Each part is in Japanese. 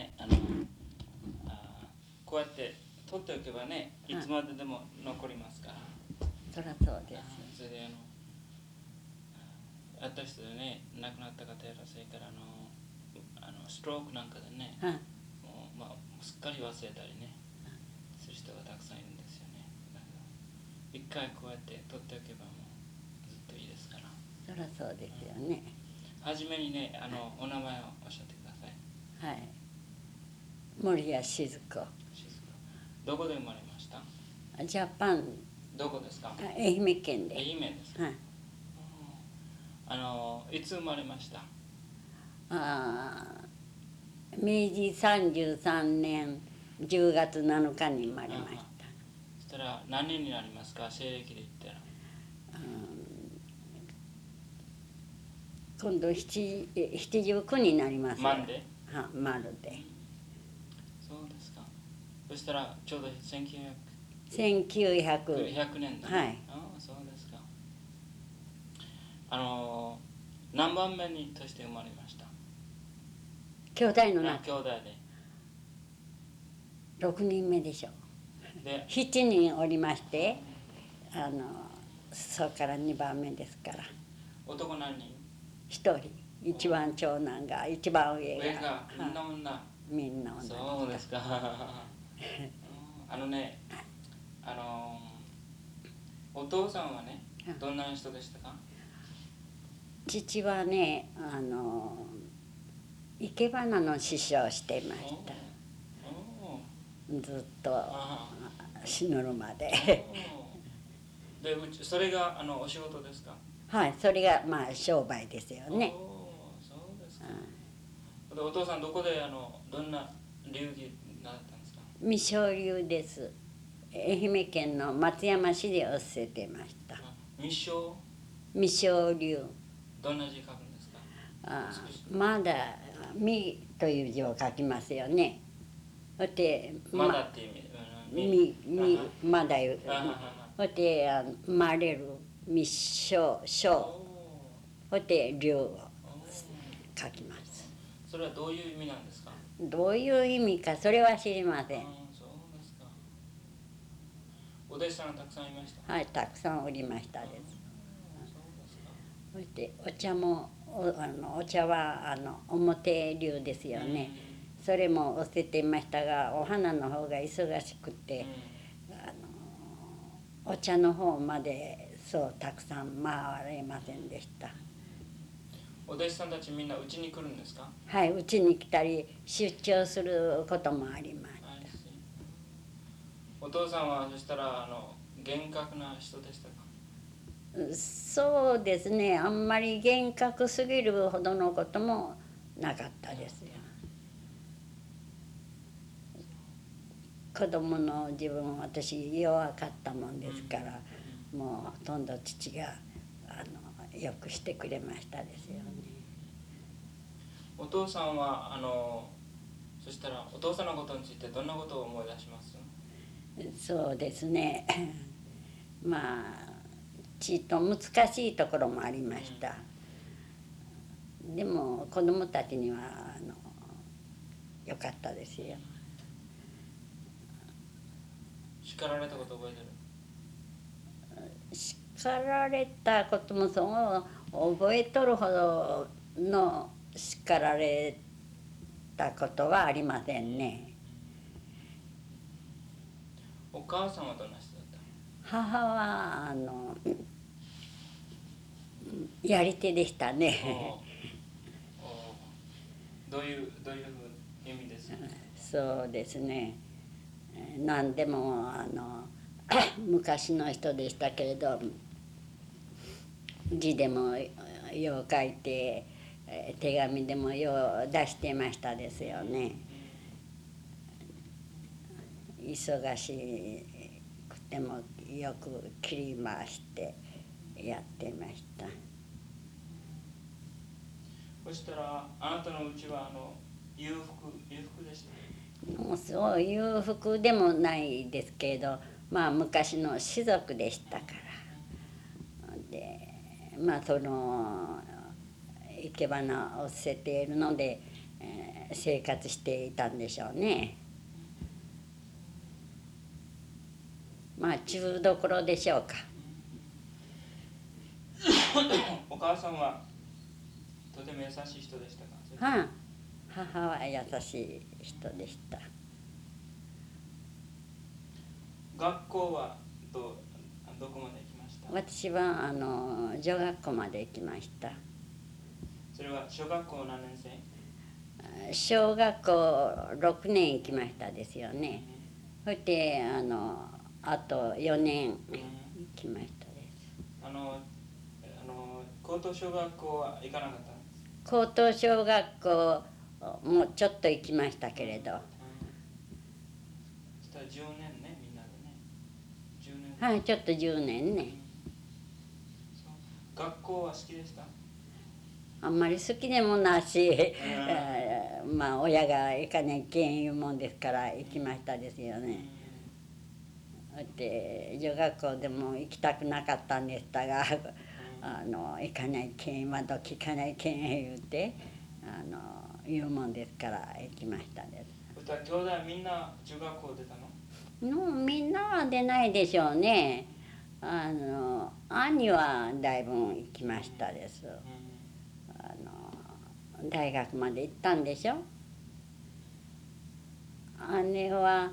ねあのあこうやって取っておけばねい。つまででも残りますから、そりゃそうですあそれであのあ私でね亡くなった方やらせからあのあのストロークなんかでねはい。もう、まあ、すっかり忘れたりねする人がたくさんいるんですよね。一回こうやって取っておけばもうずっといいですから。そりゃそうですよね。初めにねあのお名前をおっしゃってください。はい森谷静子どこで生まれました？ジャパン。どこですか？あ愛媛県で。愛媛ですか？はい。あのいつ生まれました？あー。明治33年10月7日に生まれました。そしたら何年になりますか？西暦で言ったら。今度七え79になります。万で？は丸でそうでそしたらちょうど1900 1900 100年だ、ね、はい。ああそうですか。あの何番目にとして生まれました？兄弟のあ中兄弟で。6人目でしょで7人おりましてあのそれから2番目ですから。男何人？1人。一番長男が一番上が。みんなは女みんな同じそうですかあのねあのお父さんはねうん。どんな人でしたか？父はねあの生け花の師匠をしていました。ずっとあ死ぬまで。おでうちそれがあのお仕事ですか？はいそれがまあ商売ですよね。おおそうですか。でお父さんどこであのどんな流儀な未生流です。愛媛県の松山市で教えてました。あ未生未生流。どんな字書くんですか？あまだ「み」という字を書きますよね。そしてまだって意味みみまだ言う。あははは。そして生まれる。未生お生おて流をお書きます。それはどういう意味なんですか？どういう意味かそれは知りません。お弟子さんがたくさんいました？はいたくさんおりましたです。そしてお茶もおあのお茶はあの表流ですよね、それも教えていましたがお花の方が忙しくうん。て、あのお茶の方までそうたくさん回れませんでしたお弟子さんたちみんなうちに来るんですか？はいうちに来たり出張することもあります。はいお父さんはそしたらあの厳格な人でしたか？そうですね。あんまり厳格すぎるほどのこともなかったですよ。子供の自分私弱かったもんですから、もうほとんど父があのよくしてくれましたですよ。ねお父さんはあのそしたらお父さんのことについてどんなことを思い出します？そうですね。まあちっと難しいところもありました。でも子供たちにはあのよかったですよ。叱られたこと覚えてる？叱られたこともそう覚えとるほどの叱られたことはありませんね。お母さんはどんな人だった母はあのやり手でしたね。どういうどういう意味ですそうですね。えー何でもあの 昔の人でしたけれど字でもよう書いてえー手紙でもよう出してましたですよね。忙しくてもよく切り回してやってました。そしたらあなたのうちはあの裕福裕福でしたもうそう裕福でもないですけれどまあ昔の士族でしたから。でまあその生け花を捨てているのでえー生活していたんでしょうね。まあ中どころでしょうか。お母さんはとても優しい人でしたか？はあ母は優しい人でした。学校はどどこまで行きました？私はあの女学校まで行きましたそれは小学校何年生？小学校6年行きましたですよね。そしてあのあと4年行きましたです。あのあの高等小学校は行かなかったんです高等小学校もちょっと行きましたけれど。うん。そしたら10年ねみんなでね。10年。はいちょっと10年ね。学校は好きでした？あんまり好きでもなし、えーまあ親が行かないけんいうもんですから行きましたですよね。で女学校でも行きたくなかったんでしたがあの行かないけん今時行かないけん言うてあの言うもんですから行きましたです。兄弟みんな中学校出たの？のみんなは出ないでしょうね。あの兄はだいぶ行きましたです。あの大学まで行ったんでしょ？姉は、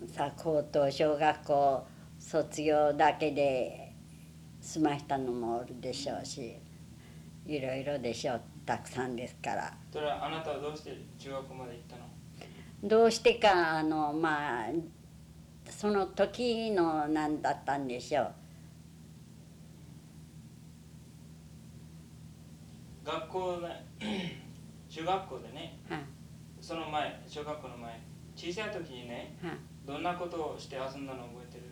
うん、さ高等小学校卒業だけで済ましたのもおるでしょうしいろいろでしょう。たくさんですから。それはあなたはどうして中学校まで行ったの？どうしてかあのまあその時の何だったんでしょう学校で 中学校でねはその前小学校の前小さい時にねはどんなことをして遊んだの覚えてる？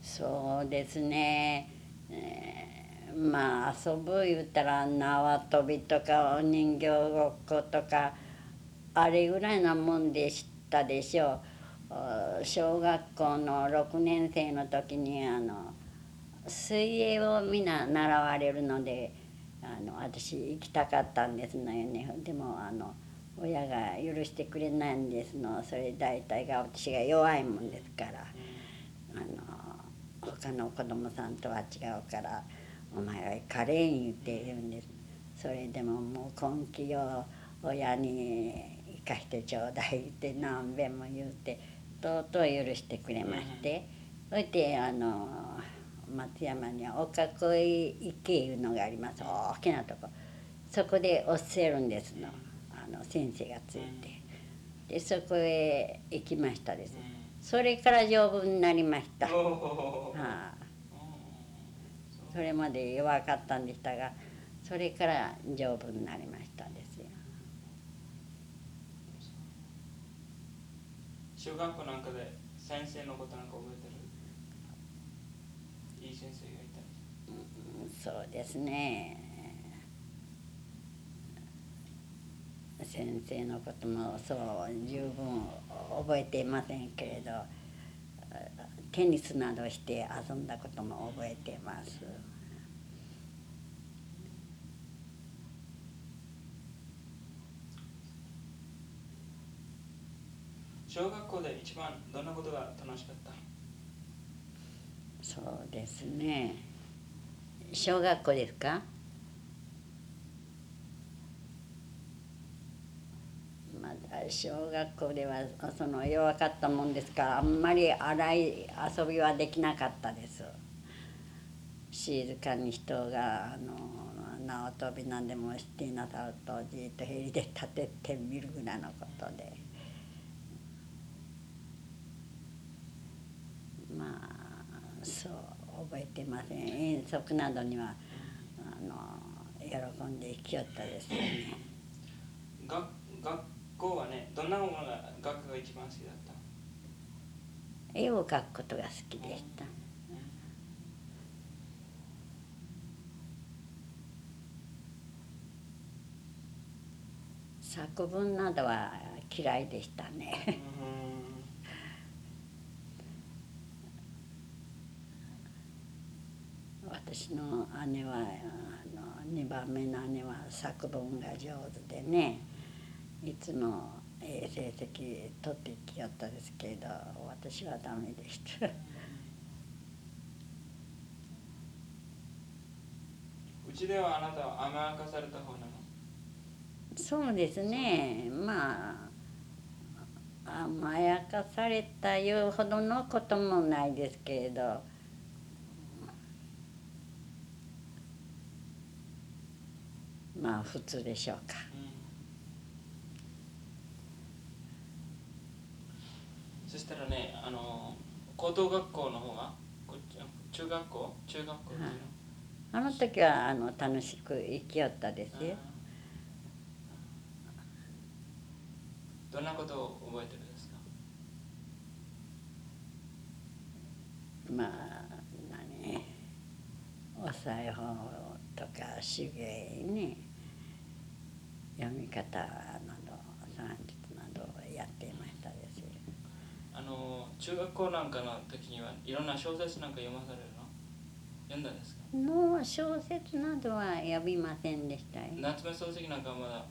そうですね、えーまあ遊ぶ言ったら縄跳びとかお人形ごっことかあれぐらいなもんでしたでしょう。お小学校の6年生の時にあの水泳を皆習われるのであの私行きたかったんですのよね。でもあの親が許してくれないんですの。それ大体が私が弱いもんですから。あの他の子供さんとは違うから「お前は行かれん」言って言うんです。それでももう根気を親に行かしてちょうだいって何べんも言うてとうとう許してくれまして。そしてあの松山にはお囲い池いうのがあります。大きなとこ。そこで教えるんですの。あの先生がついて。でそこへ行きましたです。それから丈夫になりました。はあ、それまで弱かったんでしたが、それから丈夫になりましたですよ。小学校なんかで先生のことなんか覚えてるいい先生がいたうんそうですね。先生のこともそう十分覚えていませんけれど、テニスなどして遊んだことも覚えています。小学校で一番どんなことが楽しかった？そうですね。小学校ですか？まだ小学校ではその弱かったもんですか？らあんまり荒い遊びはできなかったです。静かに人があの縄跳びなんでもしていなさるとじっとヘリで立ててみるぐらいのことでまあそう覚えてません遠足などにはあの喜んで行きよったですよね。学学校はねどんなものが学が一番好きだった？絵を描くことが好きでした。作文などは嫌いでしたね私の姉はあの2番目の姉は作文が上手でね。いつもええ成績取ってきよったですけど私はダメでした。うちではあなたは甘やかされた方なの？そうですね。まあ甘やかされたいうほどのこともないですけれどまあ普通でしょうか。そしたらねあの高等学校の方がこ中学校？中学校っていうの、あの時はあの楽しく生きよったですよ。どんなことを覚えてるんですか？まあ何？お裁縫とか手芸ね読み方など算術などをやっていましたです。よあの中学校なんかの時にはいろんな小説なんか読まされるの？読んだんですか？の小説などは読みませんでしたよ。夏目漱石なんかはまだ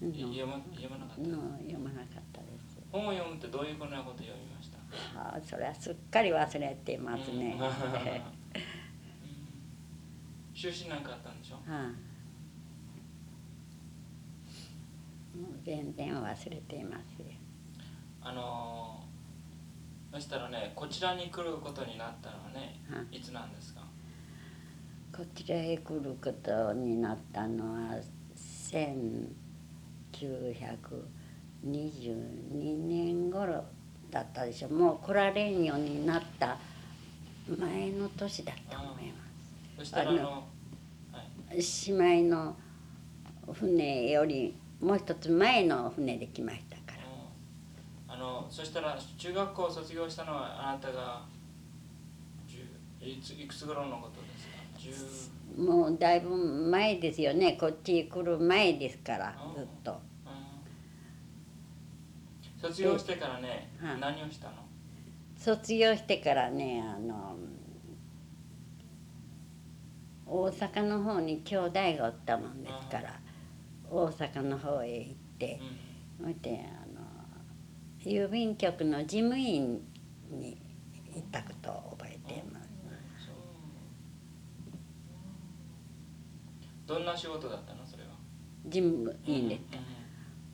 の読ま読まなかった？の読まなかったです。本を読むってどういうふうなことを読みました？はあそれはすっかり忘れてますね、うん。は 修士なんかあったんでしょ？あもう全然忘れていますよ。あのそしたらねこちらに来ることになったのはねはい。つなんですか？こちらへ来ることになったのは1922年頃だったでしょう。もう来られんようになった前の年だと思いまそしたらああのはい。す姉妹の船よりもう一つ前の船で来ましたから。あのそしたら中学校を卒業したのはあなたが10いついくつ頃のことですか？10もうだいぶ前ですよね。こっち来る前ですからずっと。うん卒業してからねはい。何をしたの？卒業してからねあの大阪の方に兄弟がおったもんですから大阪の方へ行ってうん。そあの郵便局の事務員に行ったことを覚えています。どんな仕事だったの？それは。事務員でう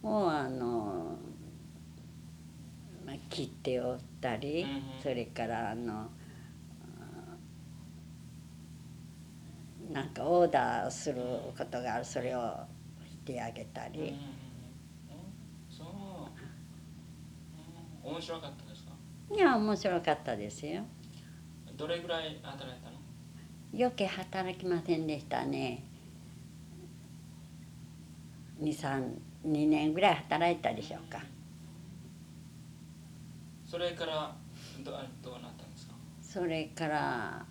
んもうあの、まあ、切っておったり、うんうん。それからあのあなんかオーダーすることがある。それをしてあげたり、そううん面白かったですか？いや面白かったですよ。どれぐらい働いたの？余計働きませんでしたね。232年ぐらい働いたでしょうか。それからどどうなったんですか？それから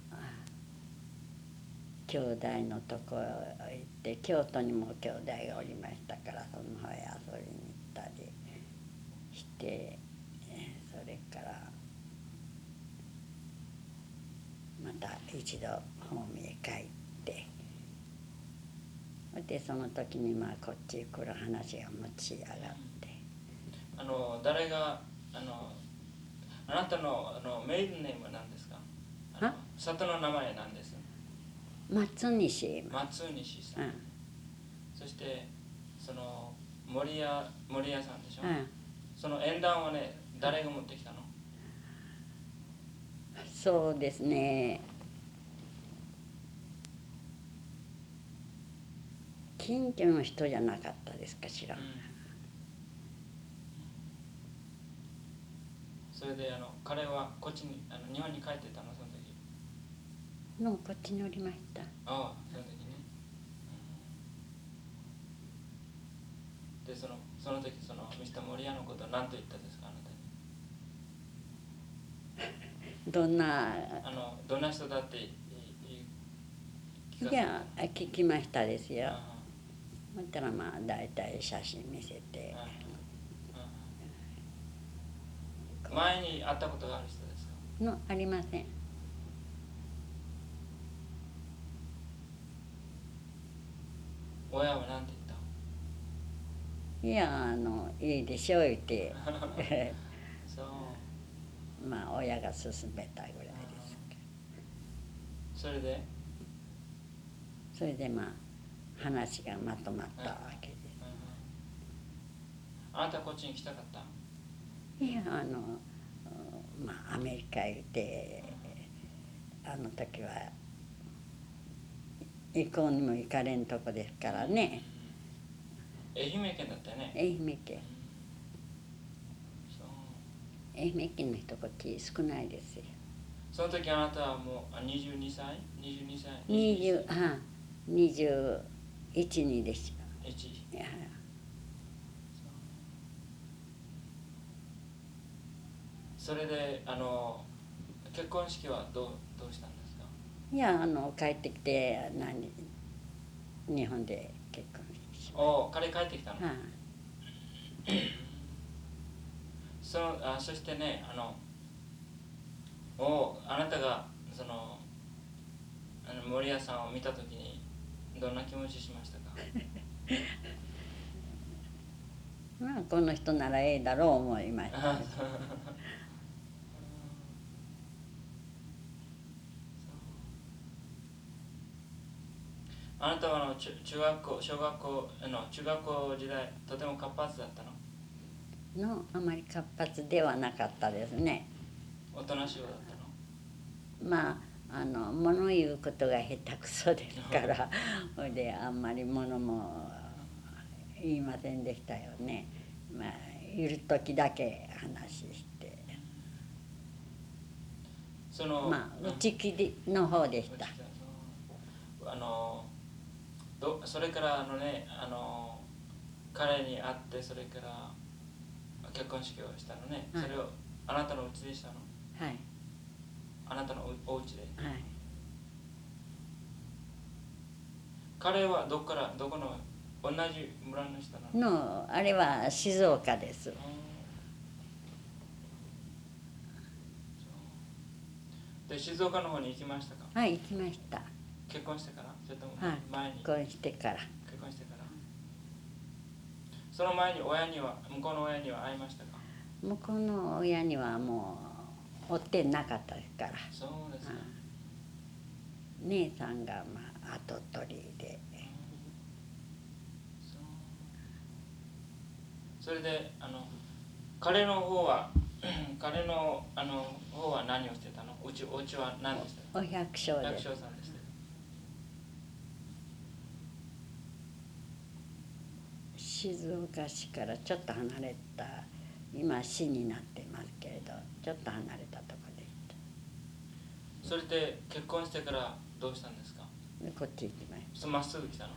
兄弟のとこへ行って京都にも兄弟がおりましたからその方へ遊びに行ったりしてえーそれからまた一度ホームへ帰ってでその時にまあこっちへ来る話が持ち上がって。あの誰があのあなたのあのメイドネームは何ですか？あのは里の名前なんです松西。松西さん、うん。そしてその森屋森屋さんでしょ、うん。その縁談はね誰が持ってきたの？そうですね。近所の人じゃなかったですかしら。うん。それであの彼はこっちにあの日本に帰ってたのその時のこっちにおりました。ああその時ね、うんでそのその時そのミスター森屋のことは何と言ったですかあなたに？どんな？あのどんな人だっていや聞きましたですよ。あそしたらまあ大体写真見せて。前に会ったことがある人ですか？のありません親は何ていやあのいいでしょう言って。言ったそう。まあ親が勧めたぐらいですけど。それで、それでまあ話がまとまったわけで。うんあなたこっちに来たかった？いやあのまあアメリカへ行ってあの時は行こうにも行かれんとこですからね。愛媛県だったよね。愛媛県。愛媛県の人こっち少ないですよ。その時あなたはもうあ22歳？22歳？20あ21にでし1ょいや。それであの結婚式はどうどうしたんですかいやあの帰ってきて何日本で結婚しまおお彼帰ってきたの？す、はそのあそしてねあのおあなたがそのあの森谷さんを見た時にどんな気持ちしましたか？あ、まあこの人ならええだろう思いました あなたはあの中中学校小学校あの中学校時代とても活発だったの？のあまり活発ではなかったですね。おとなしい方だったの？まああの物言うことが下手くそですから ほいであんまり物も言いませんでしたよね。まあいる時だけ話して。そのまあうん。内気での方でした。あのどそれからあのねあの彼に会ってそれから結婚式をしたのね、はい。それをあなたの家でしたの？はい。あなたのおお家で？はい。彼はどこからどこの同じ村の人なの？のあれは静岡です。で静岡の方に行きましたか？はい行きました。結婚してから？それともはい前に結婚してから。結婚してから。その前に親には向こうの親には会いましたか？向こうの親にはもう追ってなかったですから。そうですか、姉さんがまあ後取りで。それであの彼の方は 彼のあの方は何をしてたの？うちお家は何でした？お百姓百で。す姓さんでした静岡市からちょっと離れた今市になってますけれどちょっと離れたとこでそれで結婚してからどうしたんですか？でこっち行きましそまっすぐ来たの？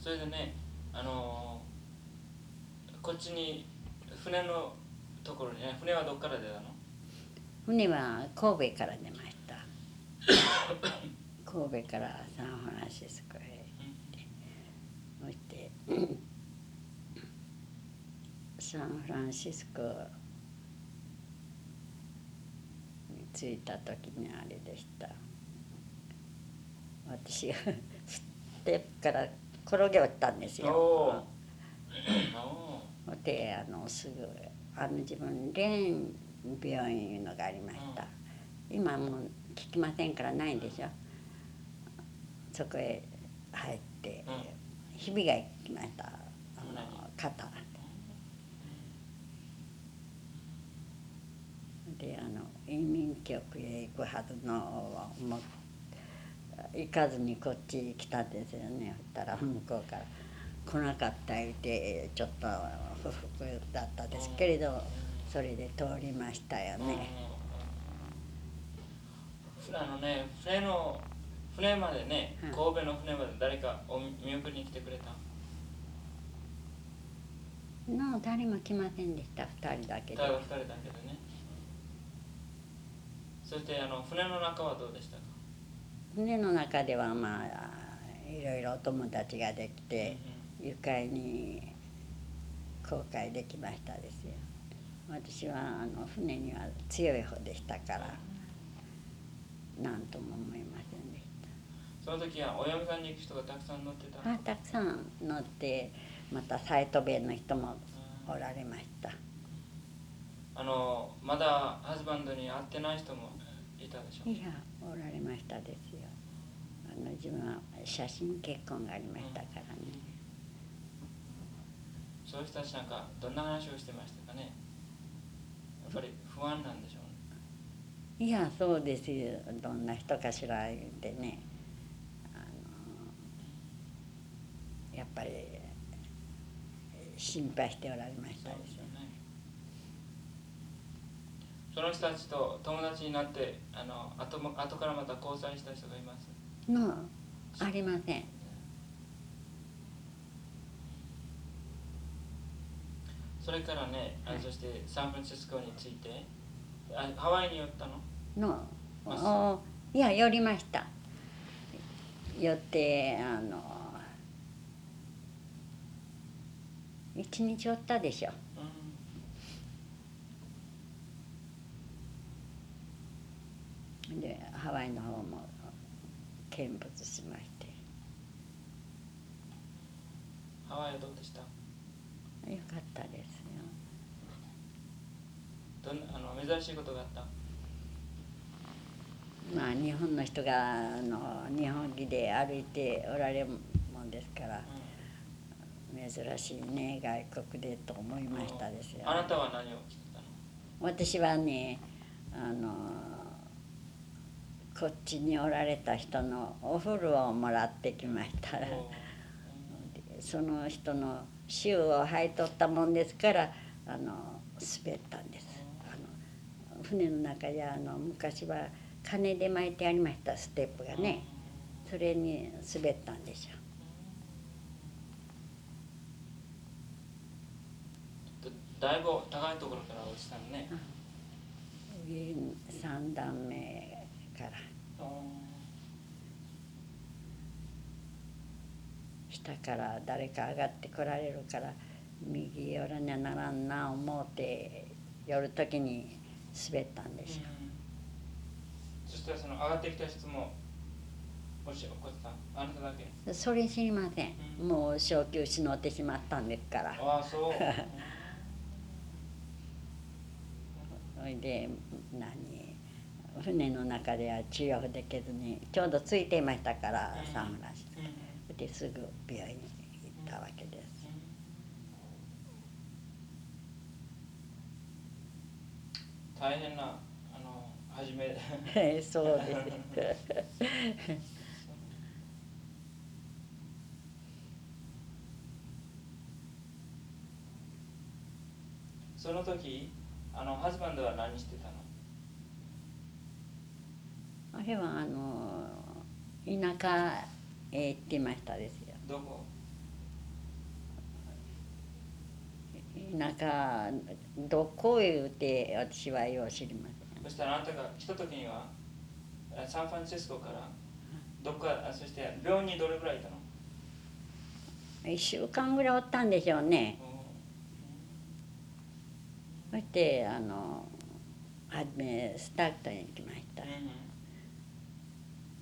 それでねあのこっちに船のところにね船はどっから出たの？た船は神戸から出ました。神戸からサンフランシスコへ行って。サンフランシスコに着いた時にあれでした。私がステップから転げ落ちたんですおよ であのすぐあの自分レーン病院いうのがありました、今もう聞きませんからないんでしょそこへ入って、うんひびがきましたあの肩であの移民局へ行くはずのも行かずにこっち来たんですよねそしたら向こうから来なかった言うてちょっと不服だったですけれどそれで通りましたようんね。うんあのね船までねうん。神戸の船まで誰かお見送りに来てくれた？の誰も来ませんでした。2人だけで。ただ二人だけでね。そしてあの船の中はどうでしたか？船の中ではまあいろいろお友達ができて愉快に航海できましたですよ。私はあの船には強い方でしたから何とも思いませんでしその時はお嫁さんに行く人がたくさん乗ってたあたくさん乗ってまたサイト弁の人もうんおられました。あのまだハズバンドに会ってない人もいたでしょいやおられましたですよ。あの自分は写真結婚がありましたからね。そういう人たちなんかどんな話をしてましたかね？やっぱり不安なんでしょうね。いやそうですよ。どんな人かしら言ってねあのやっぱり心配しておられました。ですね。その人たちと友達になってあの後も後からまた交際した人がいます。のありません。それからね、あはい。そしてサンフランシスコに着いてあハワイに寄ったの？のまおいや寄りました。寄ってあの一日おったでしょ。うんでハワイの方も見物しまして。ハワイはどうでした？よかったですよ。どんなあの珍しいことがあった？まあ日本の人があの日本着で歩いておられるもんですから珍しいね外国でと思いましたですよ。あなたは何を着てたの？私はねあのこっちにおられた人のお風呂をもらってきました。らおその人のシューを履いとったもんですからあの滑ったんです。あの船の中やあの昔は金で巻いてありましたステップがね。それに滑ったんでしょだだいぶ高いところから落ちたのね。上3段目から。下から誰か上がってこられるから右寄らにゃならんな思うて寄る時に滑ったんでしょそしたらその上がってきた人も落ち起こったあなただけ？それ知りません。うん。もう小休止乗ってしまったんですから。ああそう それで何船の中では治療できずにちょうどついていましたからうんサンフランシス。コうんですぐ病院に行ったわけです。大変なあの初め。そうです。その時あのハズバンドは何してたの？あれはあの田舎へ行ってましたですよ。どこ？田舎どこへ言うて私はよう知りまそしたらあなたが来た時にはあサンフランシスコからどこかあそして病院にどれぐらいいたの？せん1週間ぐらいおったんでしょうねそしてあの初めスタクトンに行きました。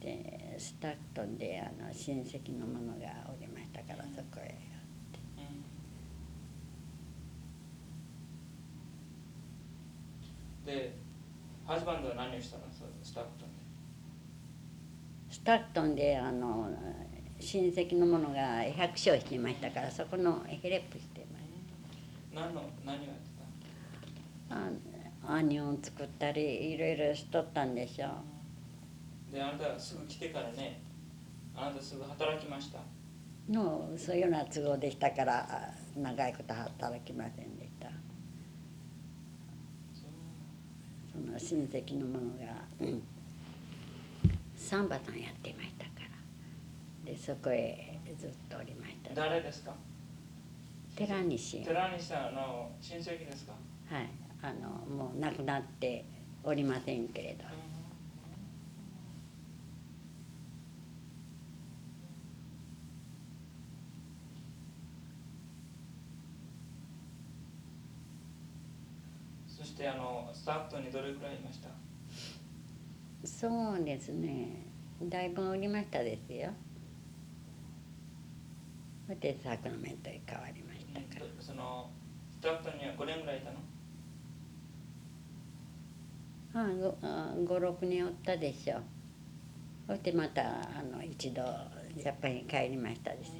でスタクトンであの親戚の者がおりましたからそこへでハズバンドは何をしたの？スタッフとねスタクトンであの親戚の者が百姓していましたからそこのヘレップしてまし何の何をやってたあアニオン作ったりいろいろしとったんでしょ。うたであなたすぐ来てからねあなたすぐ働きました。のそういうような都合でしたからあ長いこと働きませんでした。その親戚の者が、うん、サンバさんやっていましたから。でそこへずっとおりました。誰ですか？寺西。はい寺西さんの親戚ですか？あのもう亡くなっておりませんけれど。そしてあのスタッフにどれくらいいました？そうですね。だいぶおりましたですよ。でサクラメントへ変わりましたから。そのスタッフには5年ぐらいいたの？56年おったでしょ。うそしてまたあの一度ジャパンに帰りましたですよ。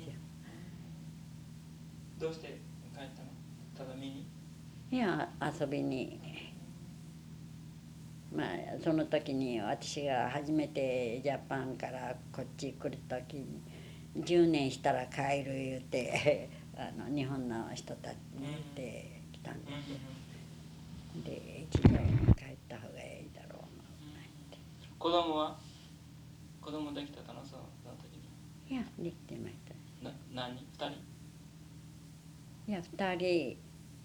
どうして帰ったの？ただ見に？いや遊びに。まあその時に私が初めてジャパンからこっち来る時に10年したら帰る言うて あの日本の人たちに言ってきたんですよ。で一度帰った方がいいだろうなって子供は？子供できたのその時に。いやできてましたな何？二人？いや二人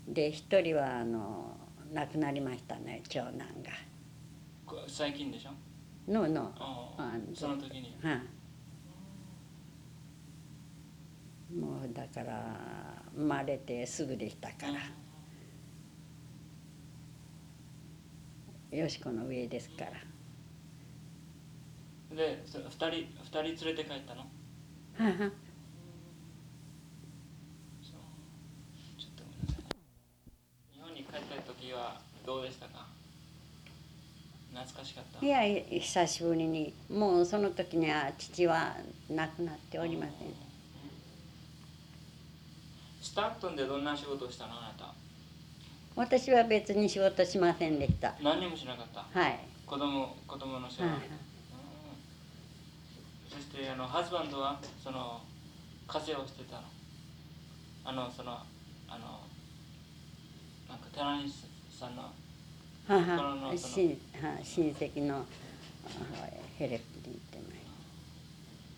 で一人はあの亡くなりましたね長男が。最近でしょ？のの。あその時に。はい、もうだから生まれてすぐでしたから、よしこの上ですからでそ二人二人連れて帰ったの？はは日本に帰った時はどうでしたか？懐かしかった？いや久しぶりに。もうその時には父は亡くなっておりません。スタートンでどんな仕事をしたの？あなた。私は別に仕事しませんでした。何にもしなかった？はい。子供子供の世話、はいそしてあのハズバンドはその稼をしてたの。あのそのあのなんか寺西さんのはは親戚のヘレプに行ってまい。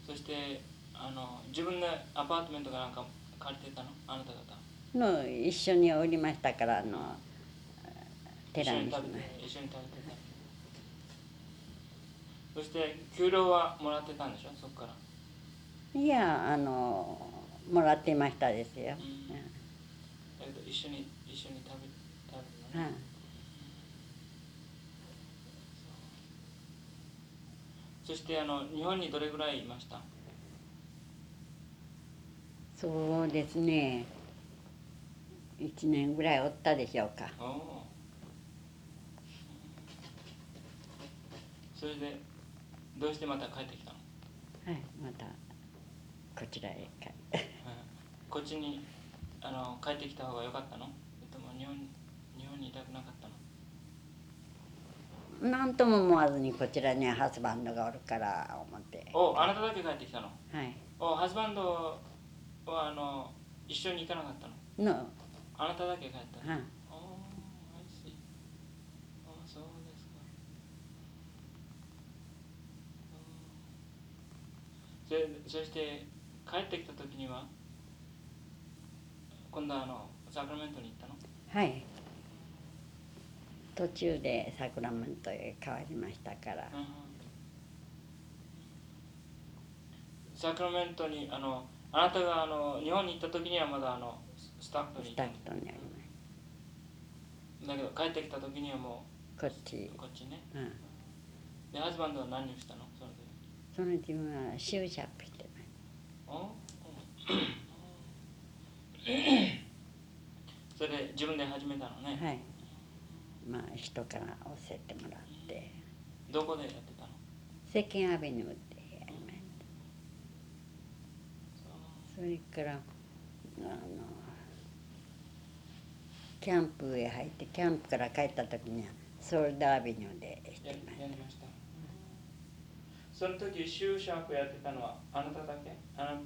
そしてあの自分でアパートメントかなんか借りてたの？あなた方。の一緒におりましたからあの寺西の。一緒に食べて一緒に食べて。たそして給料はもらってたんでしょ？そこから。いやあのもらっていましたですよ、うん、えっと一緒に一緒に食べ食べるの？ね、うんそしてあの日本にどれぐらいいました？そうですね。1年ぐらいおったでしょうか。それでどうしてまた帰ってきたの、はいまたこちらへ帰うん、こっちにあの帰ってきた方が良かったの？それとも日本日本にいたくなかったの？何とも思わずにこちらにはハスバンドがおるから思って。おあなただけ帰ってきたの？はい。おハズバンドはあの一緒に行かなかったの？の。あなただけ帰ったの？はいおお I see おそうですかうんそして帰ってきた時には今度はあのサクラメントに行ったの？はい。途中でサクラメントへ変わりましたから。うんサクラメントにあのあなたがあの日本に行った時にはまだあのスタッフに。いたスタッフとにありまだけど帰ってきた時にはもすこっち。う、こっちね。うん、でハズバンドは何をしたの？その時その自分はシューシャープしてまおそれで自分で始めたのね、すはい。まあ人から教えてもらって。どこでやってたの？世間アベニューでやりました。それからあのキャンプへ入ってキャンプから帰った時にはソールドアベニューでしやてました、その時シューシャープやってたのはあなただけ？あの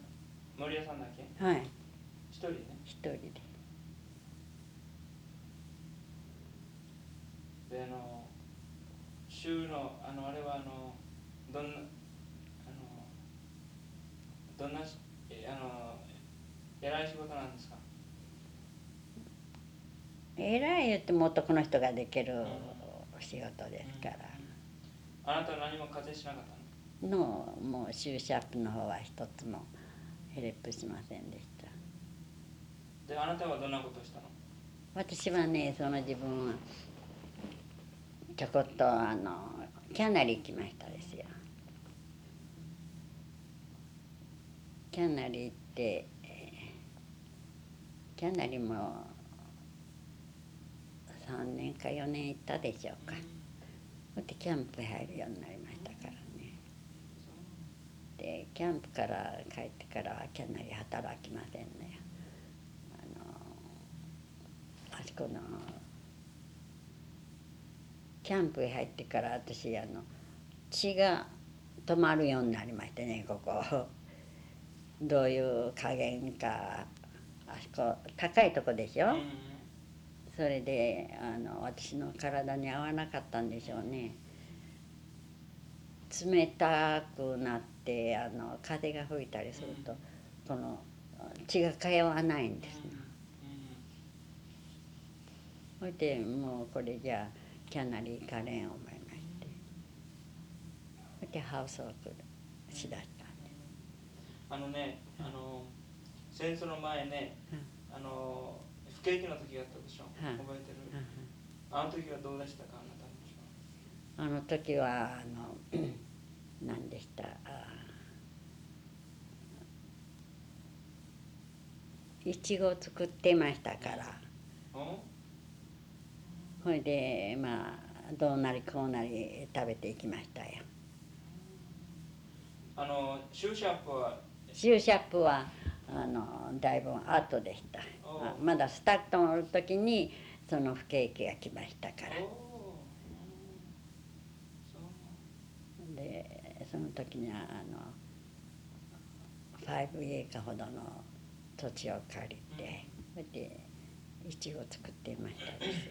森谷さんだけ？すはい。一人ね一人で。であの週のあのあれはあのどんなあのどんなあの偉い仕事なんですか？偉い言っても男の人ができる仕事ですから。あなたは何も風邪しなかったの？のもうシューシャープの方は一つもヘルプしませんでした。であなたはどんなことをしたの？私はねその自分はちょこっとあのキャナリー行きましたですよ。キャナリってえーキャナリも3年か4年行ったでしょうか。でキャンプ入るようになりでキャンプから帰ってからはキャナリ働きませんねあのあそこのキャンプへ入ってから私あの血が止まるようになりましてねここ。どういう加減かあそこ高いとこでしょ、うん。それであの私の体に合わなかったんでしょうね。冷たくなってあの風が吹いたりするとこの血が通わないんですね。それでもうこれじゃあキャナリーカレン思いましてそれでハウスワークしだしたんで。あのねあの戦争の前ねうん。あの不景気の時があったでしょ。はい覚えてる？うんあの時はどうでしたか？あなたのあの時はあの 何でした？あいちごを作ってましたから。うんほいでまあどうなりこうなり食べていきましたよ。あのシューシャープは？シューシャップはあのだいぶ後でした。まだスタートの時にその不景気が来ましたから。でその時にはあの5エーカーほどの土地を借りてそれでいちごを作っていましたです。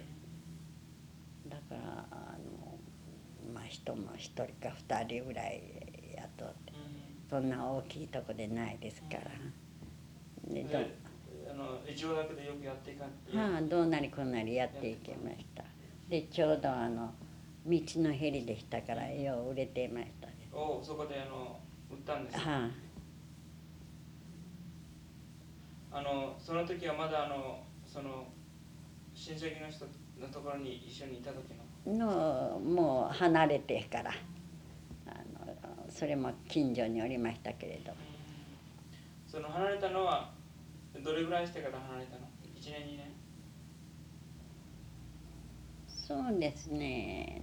だからあのまあ人も一人か二人ぐらい雇ってうんそんな大きいとこでないですから。でどであの一応だけでよくやっていかんまあどうなりこうなりやっていきました。でちょうどあの道のへりでしたからよう売れていましたおそこであの売ったんですはあのその時はまだあのその親戚の人のところに一緒にいた時の？のもう離れてから。あのそれも近所におりましたけれど。その離れたのはどれぐらいしてから離れたの？1年2年？そうですね。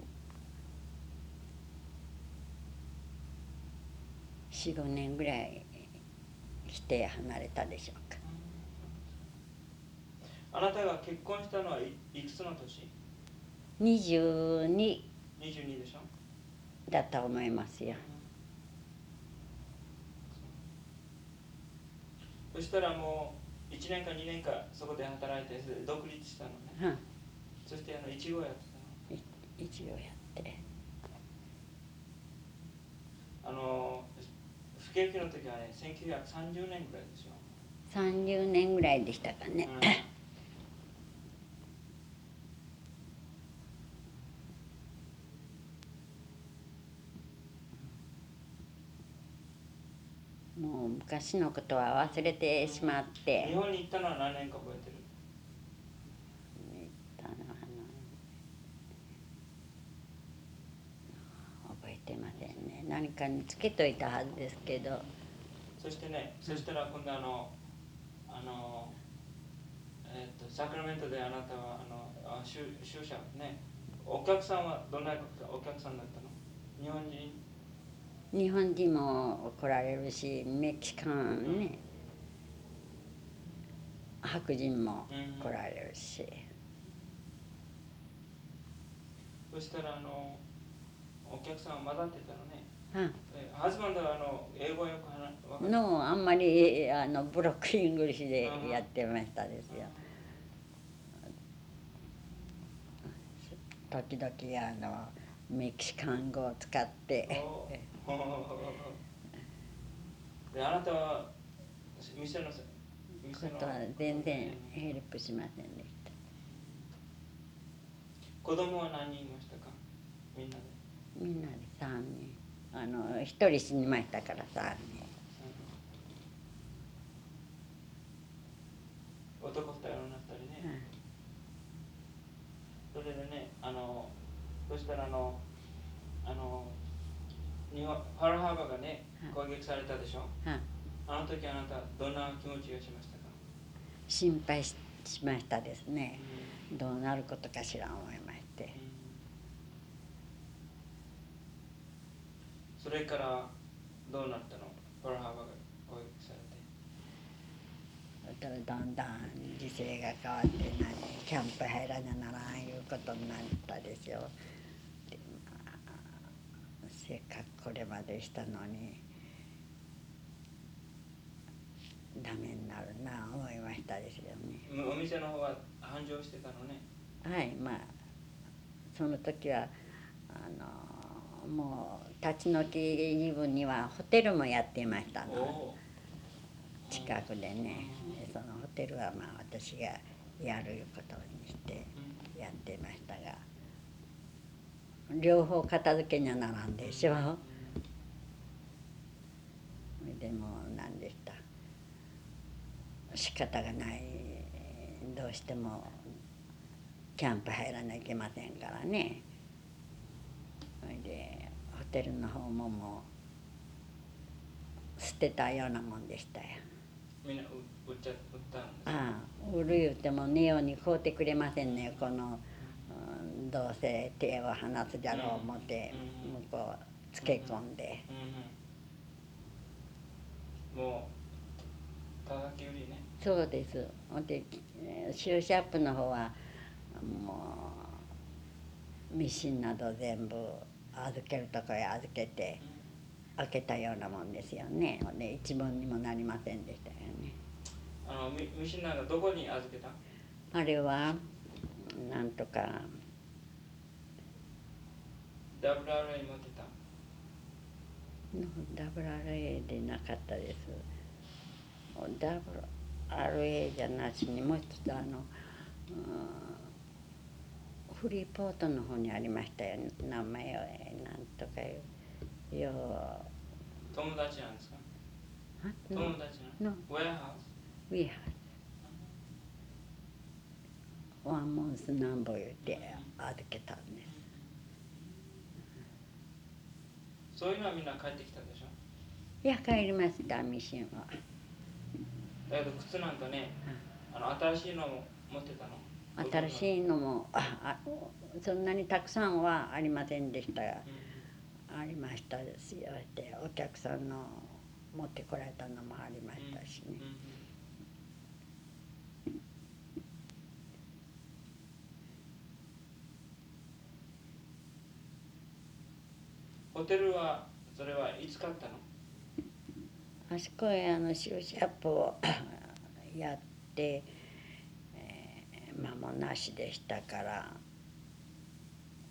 45年ぐらいして離れたでしょうかあなたが結婚したのはいいくつの年？22 22でしょ？だと思いますよ。そしたらもう1年か2年かそこで働いて独立したのね。はそしてあのいちごやってたの。一応やって。あの不景気の時はね1930年ぐらいですよ、30年ぐらいでしたかね。もう昔のことは忘れてしまって。日本に行ったのは何年か覚えてる？あのあの覚えてませんね。何かにつけといたはずですけど。そしてねそしたら今度あのあのえっ、とサクラメントであなたはあのあ就就者ね。お客さんはどんなお客さんだったの？日本人？日本人も来られるし Mexican ね白人もうん来られるし、そしたらあのお客さんは混ざってたのね。はえ husband はあの英語よく話のあんまりあの broken English でやってましたですよ。時々あのメキシカン語を使って。お であなたは店の店の。ことは全然ヘルプしませんでした。子供は何人いましたか？みんなで、みんなで3人。あの一人死にましたから3人。うん男二人女二人ね、それでねあのそしたらあのあの日本パールハーバーがねはい。攻撃されたでしょ？はい。ああの時あなたどんな気持ちがしましたか、心配ししましたですね。うん。どうなることかしら思いまして。それからどうなったの？パラハバが攻撃されて。そしたらだんだん時勢が変わって何キャンプ入らなならんいうことになったでしょで、まあ、せっかくこれまでしたのに。ダメになるな思いましたですよね。お店の方は繁盛してたのね。はいまあその時はあのもう立ち退き自分にはホテルもやっていましたの。お近くでね。でそのホテルはまあ私がやることにしてやっていましたが両方片付けにはならんでしょ？でも何でした？仕方がない。どうしてもキャンプ入らなきゃいけませんからね。でホテルの方ももう捨てたようなもんでしたよ。みんなう売っちゃ売ったんですか？ああ売る言うてもネオに買うてくれませんね。この、うん、どうせ手を離すじゃろう思ってうん。向こうつけ込んで。もう叩き売りね。そうです。ほんでえーシシャープの方はもうミシンなど全部預けるとこへ預けて開けたようなもんですよね。ほんで一文にもなりませんでしたよね。あのミミシンなんかどこに預けた？あれはなんとか WRA 持ってた。WRA でなかったです。WRA じゃなしにもう一つあのうんフリーポートの方にありましたよ。名前をえーなんとかいうよ友達なんですか？う友達なの？のウェアハウス？We have ワンモンスナンボ言って預けたんですそういうのはみんな帰ってきたでしょ？いや帰りましたミシンは。だけど靴なんかねあの新しいのも持ってたの？新しいのもああそんなにたくさんはありませんでした。がうん。ありましたですよ。ってお客さんの持ってこられたのもありましたしねホテルはそれはいつ買ったの？あそこへあのシューシャープを やって、えー間もなしでしたから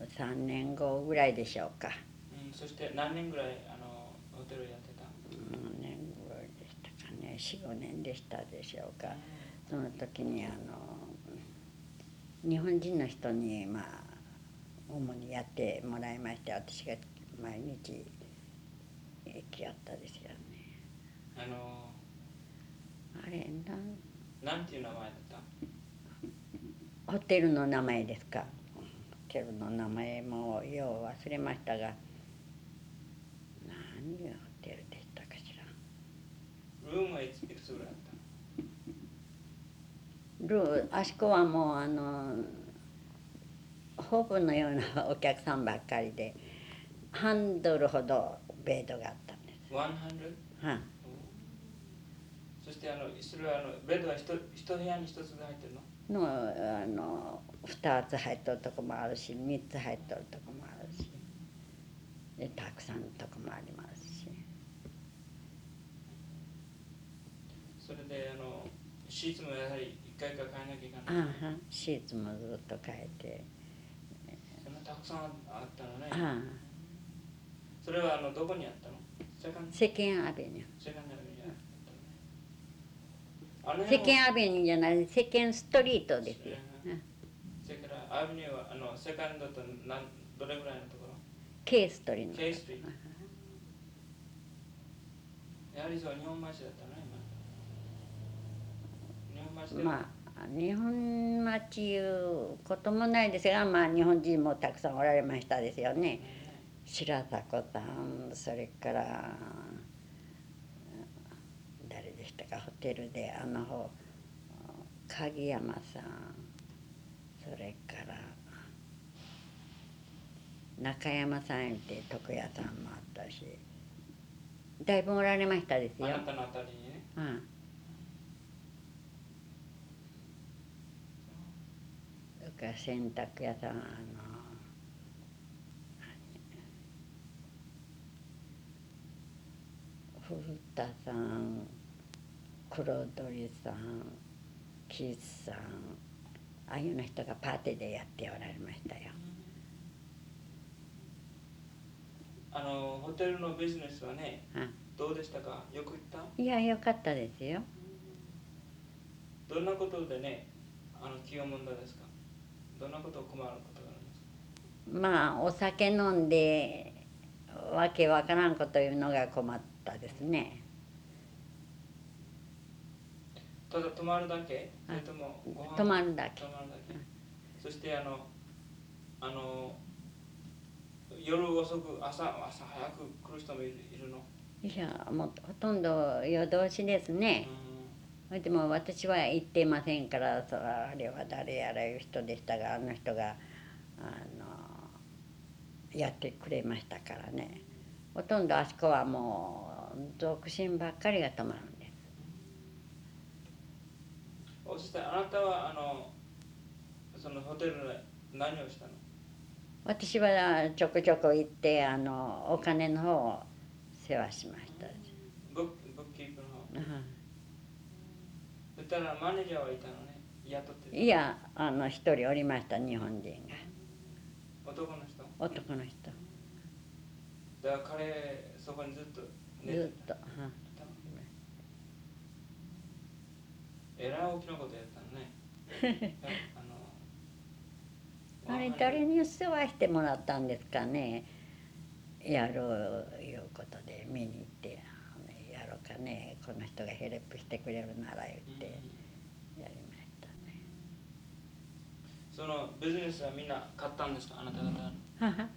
3年後ぐらいでしょうか。うん、そして何年ぐらいあのホテルやってた何年ぐらいでしたかね。45年でしたでしょうか。その時にあの日本人の人にまあ主にやってもらいまして私が毎日行きやったですよね。あのあれなん？なんていう名前だった？ホテルの名前ですか？ホテルの名前もよう忘れましたが。何がホテルでしたかしら？ルームはいついくつぐらいだった。ルーあそこはもうあのホープのようなお客さんばっかりでハンドルほどベッドがあったんです。100? はい。そしてあのそれはあのベッドは一一部屋に一つで入ってるの？のあの2つ入っとるとこもあるし3つ入っとるとこもあるしでたくさんのとこもありますし。それであのシーツもやはり一回一回変えなきゃいけあないあシーツもずっと変えて。そんなたくさんあったのね。ああそれはあのどこにあったの？世間アベニュ世間アベニューじゃない。世間ストリートです。よ、うんそれからアベニューはあのセカンドとどれぐらいのところ？K ストリート。K ストリート。やはりそう日本橋だった今。日本橋でまあ日本町いうこともないですがまあ日本人もたくさんおられましたですよね白迫さん。それから誰ったか？ホテルであの方鍵山さん。それから中山さんって床屋さんもあったしだいぶおられましたですよ。あな。たのあたりにね。うん。洗濯屋さんあの古田さん黒鳥さん岸さんああいうの人がパーティーでやっておられましたよ。あのホテルのビジネスはねうんどうでしたか？よく行った？いやよかったですよ。どんなことでねあの気をもんだですか？どんなことを困ることがあるんですか？まあお酒飲んでわけわからんこと言うのが困ったですね。ただ泊まるだけ？それとも泊まるだけ。泊まるだけ。そしてあのあの夜遅く朝朝早く来る人もいるいるの、いやもうほとんど夜通しですね。でも私は行っていませんからそあれは誰やらいう人でしたがあの人があのやってくれましたからね。ほとんどあそこはもう独身ばっかりが泊まるんで。す。うん、そしてあなたはあのそのホテルで何をしたの？私はちょこちょこ行ってあのお金の方を世話しました。ブッキープの方？うん。そしたらマネージャーはいたのね？雇ってたいやあの一人おりました日本人が。男の人？男の人。だから彼そこにずっとずった。と。うん。えらい大きなことやった のねあれ誰に世話してもらったんですかね。やろういうことで見に行ってやろうかね。この人がヘルプしてくれるなら言ってやりましたね。そのビジネスはみんな買ったんですか？あなた方のは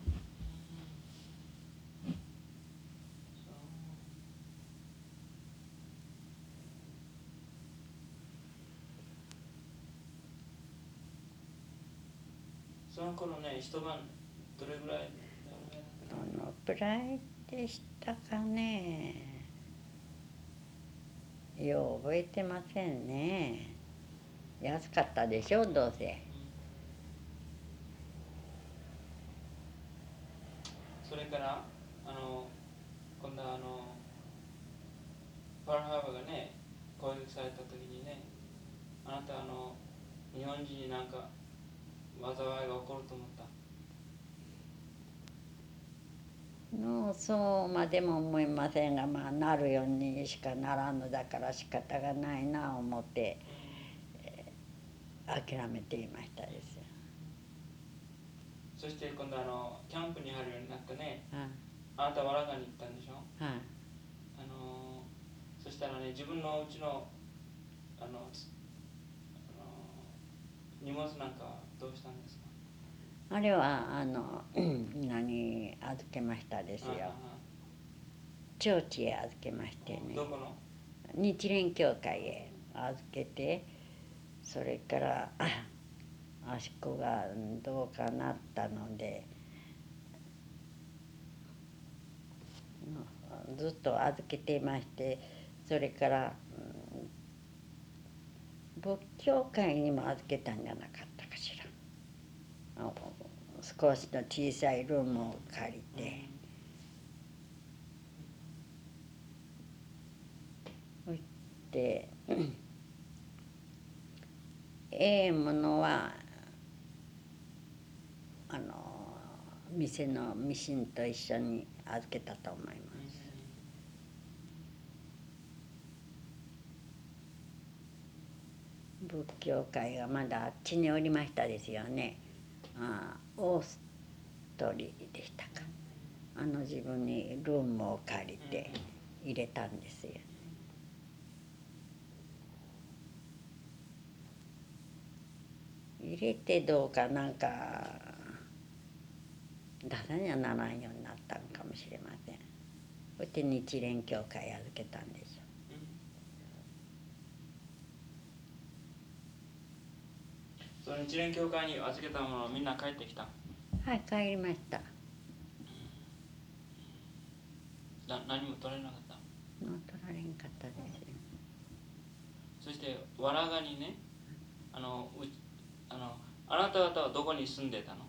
その頃ね一晩どれぐらいどのくらいでしたかね。よう覚えてませんね。安かったでしょどうせ。それからあの今度はあのパールハーバーがね攻撃された時にねあなたあの日本人になんか災いが起こると思った。のそうまでも思いませんがまあなるようにしかならぬだから仕方がないな思って、えー諦めていましたです。よ。そして今度あのキャンプに入るようになってねはあなたはラガに行ったんでしょ？いはい。あのそしたらね自分のうちのあのつあの荷物なんかはどうしたんですか？あれはあの何預けましたですよ。あ町地へ預けましてね。日蓮教会へ預けてそれからあ あそこがどうかなったのでうんずっと預けていましてそれから、うん仏教会にも預けたんじゃなかった少しの小さいルームを借りて。でええものはあの店のミシンと一緒に預けたと思います仏教会がまだあっちにおりましたですよねああオーストリーでしたか。あの自分にルームを借りて入れたんですよ。入れてどうかなんか出さにゃならんようになったんかもしれません。そして日蓮教会預けたんでしょうその一年教会に預けたものをみんな帰ってきた？はい帰りました。な何も取れなかった？もう取られんかったですよ。そしてわらがにねあのうあのあなた方はどこに住んでたの？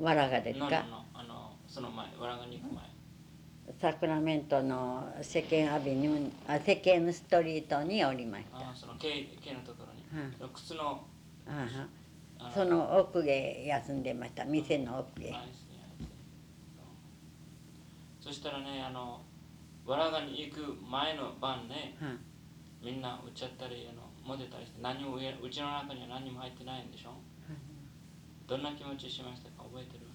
わらがですのかのあのその前わらがに行く前。サクラメントの世間アビニューあ世間ストリートにおりました。あその K, K のところに、はい。その靴のその奥へ休んでました。店の奥でそしたらねあのわらがに行く前の晩ねはいみんな売っちゃったりあのモテたりして何も上うちの中には何も入ってないんでしょ？どんな気持ちしましたか？覚えてる？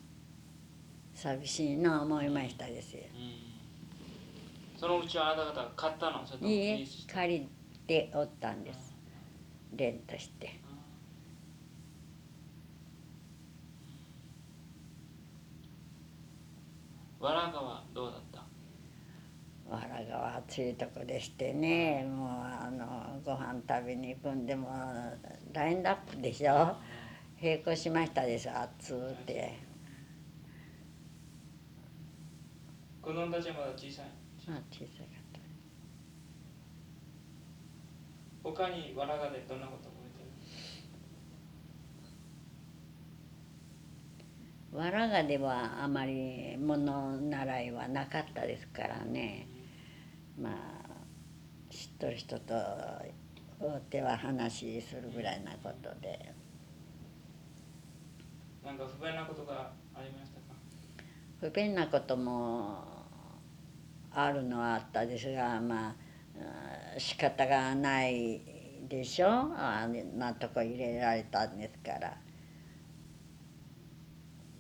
寂しいな思いましたですよ。うん。そのうちはあなた方が買ったの？それともいいえ借りておったんです。レントしてわらがはどうだった？わらがは暑いとこでしてねもうあのご飯食べに行くんでもラインナップでしょ？並行しましたです暑うて。子供たちはまだ小さい？まあ小さかった。他にわらがでどんなこと覚えてるわらがではあまり物習いはなかったですからね。まあ知っとる人と会うては話するぐらいなことで。なんか不便なことがありましたか？不便なこともあるのはあったですがまああ仕方がないでしょ？あんなとこ入れられたんですから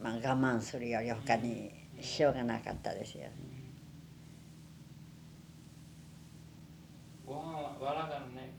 まあ我慢するより他にしようがなかったですよね。ご飯はわらがね